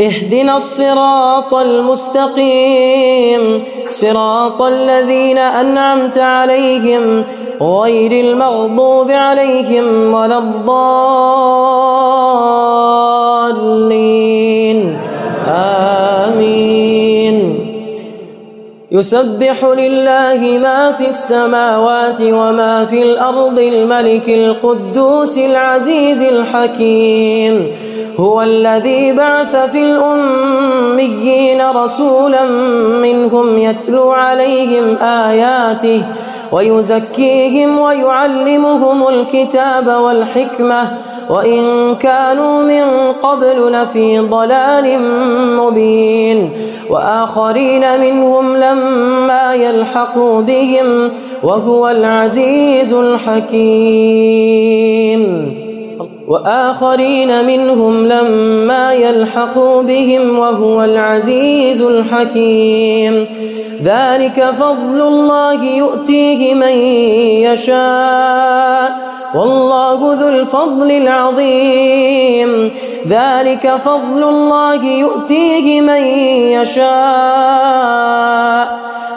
اهدنا الصراط المستقيم. صراط الذين أنعمت عليهم غير المغضوب عليهم ولا الضالين. آمين. يسبح لله ما في السماوات وما في الأرض الملك القدوس العزيز الحكيم. هو الذي بعث في الأميين رسولا منهم يتلو عليهم آياته ويزكيهم ويعلمهم الكتاب والحكمة وإن كانوا من قبل لفي ضلال مبين وآخرين منهم لما يلحقوا بهم وهو العزيز الحكيم. وآخرين منهم لما يلحقوا بهم وهو العزيز الحكيم. ذلك فضل الله يؤتيه من يشاء. والله ذو الفضل العظيم. ذلك فضل الله يؤتيه من يشاء.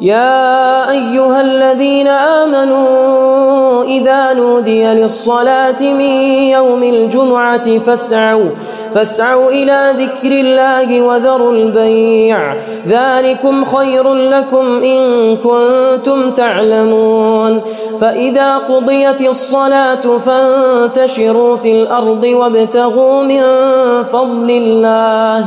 يا أيها الذين آمنوا إذا نودي للصلاة من يوم الجمعة فاسعوا فاسعوا إلى ذكر الله وذروا البيع ذلكم خير لكم إن كنتم تعلمون. فإذا قضيت الصلاة فانتشروا في الأرض وابتغوا من فضل الله.